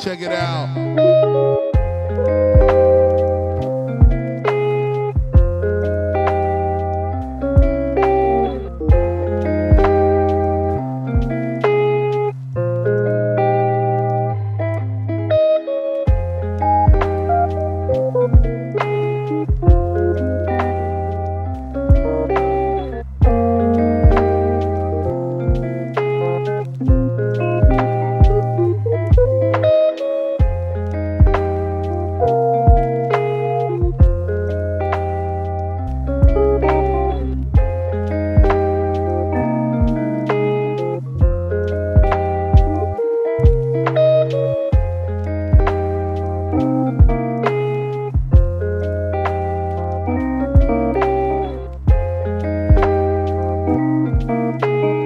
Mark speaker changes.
Speaker 1: Check it out. Thank you. thank you